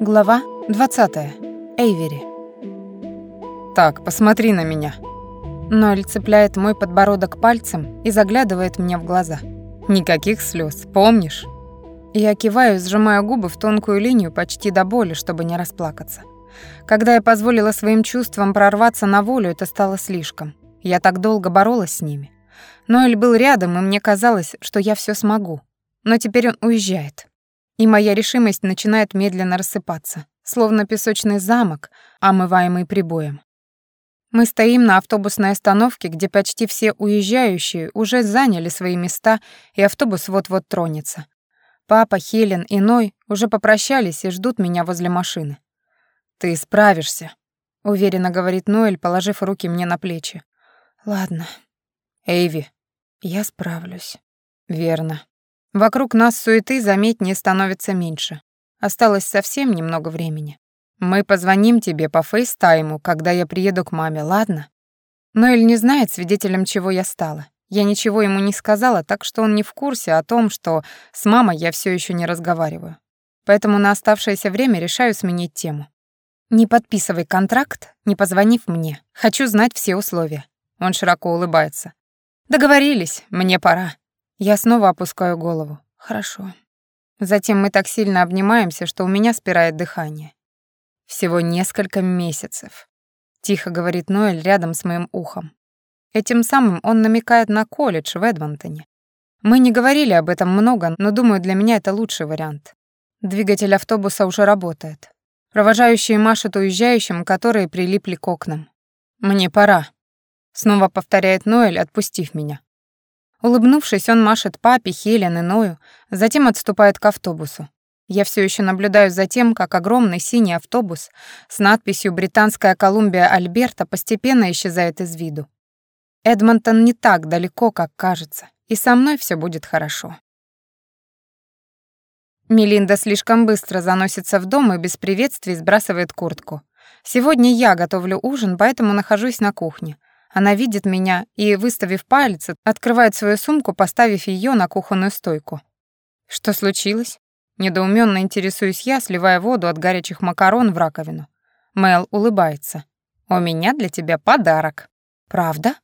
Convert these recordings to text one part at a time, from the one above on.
Глава 20. Эйвери. «Так, посмотри на меня». Ноэль цепляет мой подбородок пальцем и заглядывает мне в глаза. «Никаких слез, помнишь?» Я киваю, сжимая губы в тонкую линию почти до боли, чтобы не расплакаться. Когда я позволила своим чувствам прорваться на волю, это стало слишком. Я так долго боролась с ними. Ноэль был рядом, и мне казалось, что я все смогу. Но теперь он уезжает и моя решимость начинает медленно рассыпаться, словно песочный замок, омываемый прибоем. Мы стоим на автобусной остановке, где почти все уезжающие уже заняли свои места, и автобус вот-вот тронется. Папа, Хелен и Ной уже попрощались и ждут меня возле машины. «Ты справишься», — уверенно говорит Ноэль, положив руки мне на плечи. «Ладно». «Эйви». «Я справлюсь». «Верно». Вокруг нас суеты заметнее становится меньше. Осталось совсем немного времени. Мы позвоним тебе по фейстайму, когда я приеду к маме, ладно? Ноэль не знает, свидетелем чего я стала. Я ничего ему не сказала, так что он не в курсе о том, что с мамой я все еще не разговариваю. Поэтому на оставшееся время решаю сменить тему. Не подписывай контракт, не позвонив мне. Хочу знать все условия. Он широко улыбается. Договорились, мне пора. Я снова опускаю голову. Хорошо. Затем мы так сильно обнимаемся, что у меня спирает дыхание. Всего несколько месяцев. Тихо говорит Ноэль рядом с моим ухом. Этим самым он намекает на колледж в Эдмонтоне. Мы не говорили об этом много, но думаю, для меня это лучший вариант. Двигатель автобуса уже работает. Провожающие машут уезжающим, которые прилипли к окнам. «Мне пора», — снова повторяет Ноэль, отпустив меня. Улыбнувшись, он машет папе, Хелен и Ною, затем отступает к автобусу. Я все еще наблюдаю за тем, как огромный синий автобус с надписью «Британская Колумбия Альберта» постепенно исчезает из виду. Эдмонтон не так далеко, как кажется, и со мной все будет хорошо. Мелинда слишком быстро заносится в дом и без приветствий сбрасывает куртку. Сегодня я готовлю ужин, поэтому нахожусь на кухне. Она видит меня и, выставив палец, открывает свою сумку, поставив ее на кухонную стойку. Что случилось? Недоуменно интересуюсь я, сливая воду от горячих макарон в раковину. Мел улыбается. «У меня для тебя подарок». «Правда?»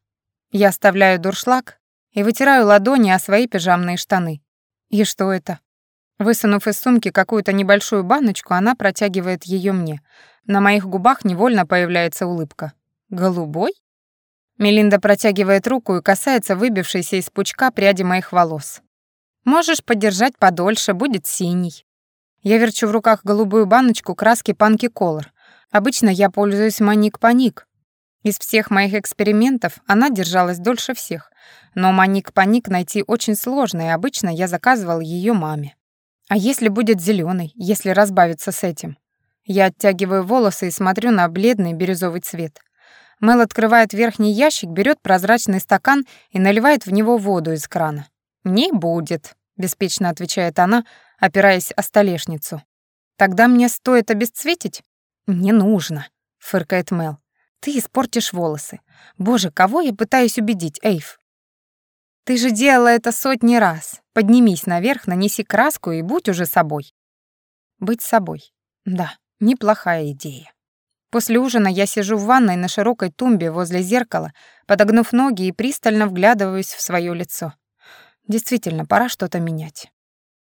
Я оставляю дуршлаг и вытираю ладони о свои пижамные штаны. «И что это?» Высунув из сумки какую-то небольшую баночку, она протягивает ее мне. На моих губах невольно появляется улыбка. «Голубой?» Мелинда протягивает руку и касается выбившейся из пучка пряди моих волос. «Можешь подержать подольше, будет синий». Я верчу в руках голубую баночку краски Панки Колор. Обычно я пользуюсь Маник Паник. Из всех моих экспериментов она держалась дольше всех. Но Маник Паник найти очень сложно, и обычно я заказывал ее маме. А если будет зеленый, если разбавиться с этим? Я оттягиваю волосы и смотрю на бледный бирюзовый цвет. Мел открывает верхний ящик, берет прозрачный стакан и наливает в него воду из крана. «Не будет», — беспечно отвечает она, опираясь о столешницу. «Тогда мне стоит обесцветить?» «Не нужно», — фыркает Мел. «Ты испортишь волосы. Боже, кого я пытаюсь убедить, Эйв?» «Ты же делала это сотни раз. Поднимись наверх, нанеси краску и будь уже собой». «Быть собой. Да, неплохая идея». После ужина я сижу в ванной на широкой тумбе возле зеркала, подогнув ноги и пристально вглядываюсь в свое лицо. Действительно, пора что-то менять.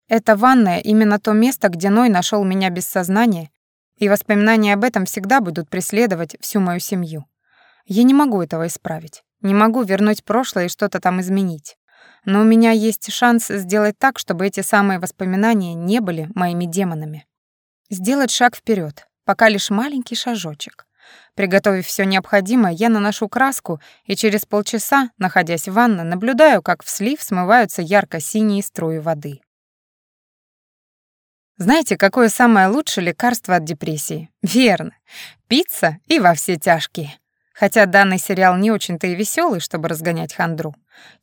Эта ванная — именно то место, где Ной нашел меня без сознания, и воспоминания об этом всегда будут преследовать всю мою семью. Я не могу этого исправить, не могу вернуть прошлое и что-то там изменить. Но у меня есть шанс сделать так, чтобы эти самые воспоминания не были моими демонами. Сделать шаг вперед, пока лишь маленький шажочек. Приготовив все необходимое, я наношу краску и через полчаса, находясь в ванной, наблюдаю, как в слив смываются ярко-синие струи воды. Знаете, какое самое лучшее лекарство от депрессии? Верно. Пицца и во все тяжкие. Хотя данный сериал не очень-то и веселый, чтобы разгонять хандру.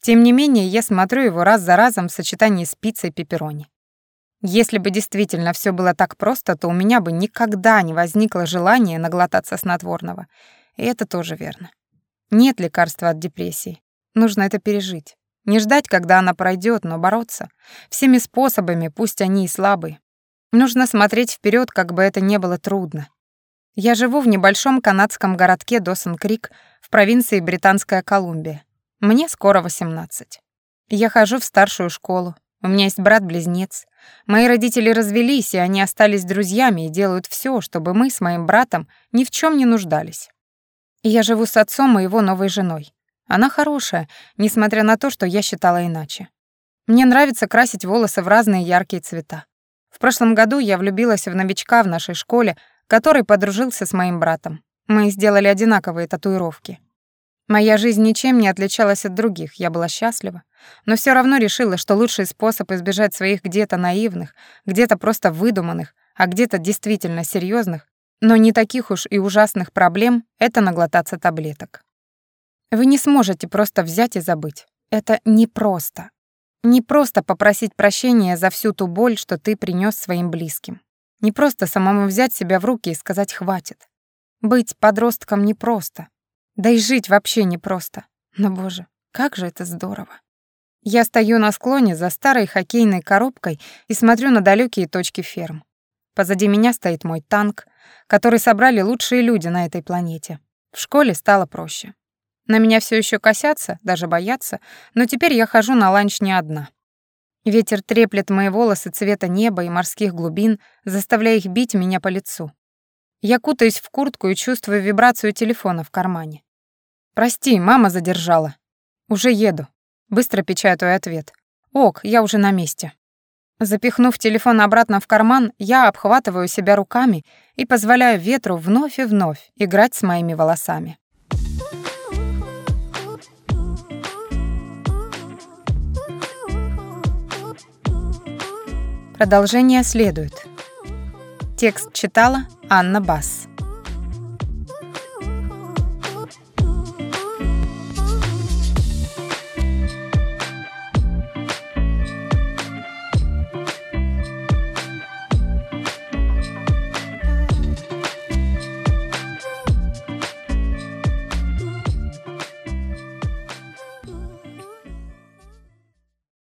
Тем не менее, я смотрю его раз за разом в сочетании с пиццей и пепперони. Если бы действительно все было так просто, то у меня бы никогда не возникло желания наглотаться снотворного. И это тоже верно. Нет лекарства от депрессии. Нужно это пережить. Не ждать, когда она пройдет, но бороться. Всеми способами, пусть они и слабые. Нужно смотреть вперед, как бы это не было трудно. Я живу в небольшом канадском городке Досон-Крик в провинции Британская Колумбия. Мне скоро 18. Я хожу в старшую школу. У меня есть брат-близнец. Мои родители развелись, и они остались друзьями и делают все, чтобы мы с моим братом ни в чем не нуждались. Я живу с отцом и его новой женой. Она хорошая, несмотря на то, что я считала иначе. Мне нравится красить волосы в разные яркие цвета. В прошлом году я влюбилась в новичка в нашей школе, который подружился с моим братом. Мы сделали одинаковые татуировки. Моя жизнь ничем не отличалась от других, я была счастлива, но все равно решила, что лучший способ избежать своих где-то наивных, где-то просто выдуманных, а где-то действительно серьезных, но не таких уж и ужасных проблем — это наглотаться таблеток. Вы не сможете просто взять и забыть. Это непросто. Не просто попросить прощения за всю ту боль, что ты принес своим близким. Не просто самому взять себя в руки и сказать «хватит». Быть подростком непросто. Да и жить вообще непросто. Но, боже, как же это здорово. Я стою на склоне за старой хоккейной коробкой и смотрю на далекие точки ферм. Позади меня стоит мой танк, который собрали лучшие люди на этой планете. В школе стало проще. На меня все еще косятся, даже боятся, но теперь я хожу на ланч не одна. Ветер треплет мои волосы цвета неба и морских глубин, заставляя их бить меня по лицу. Я кутаюсь в куртку и чувствую вибрацию телефона в кармане. «Прости, мама задержала». «Уже еду». Быстро печатаю ответ. «Ок, я уже на месте». Запихнув телефон обратно в карман, я обхватываю себя руками и позволяю ветру вновь и вновь играть с моими волосами. Продолжение следует. Текст читала Анна Басс.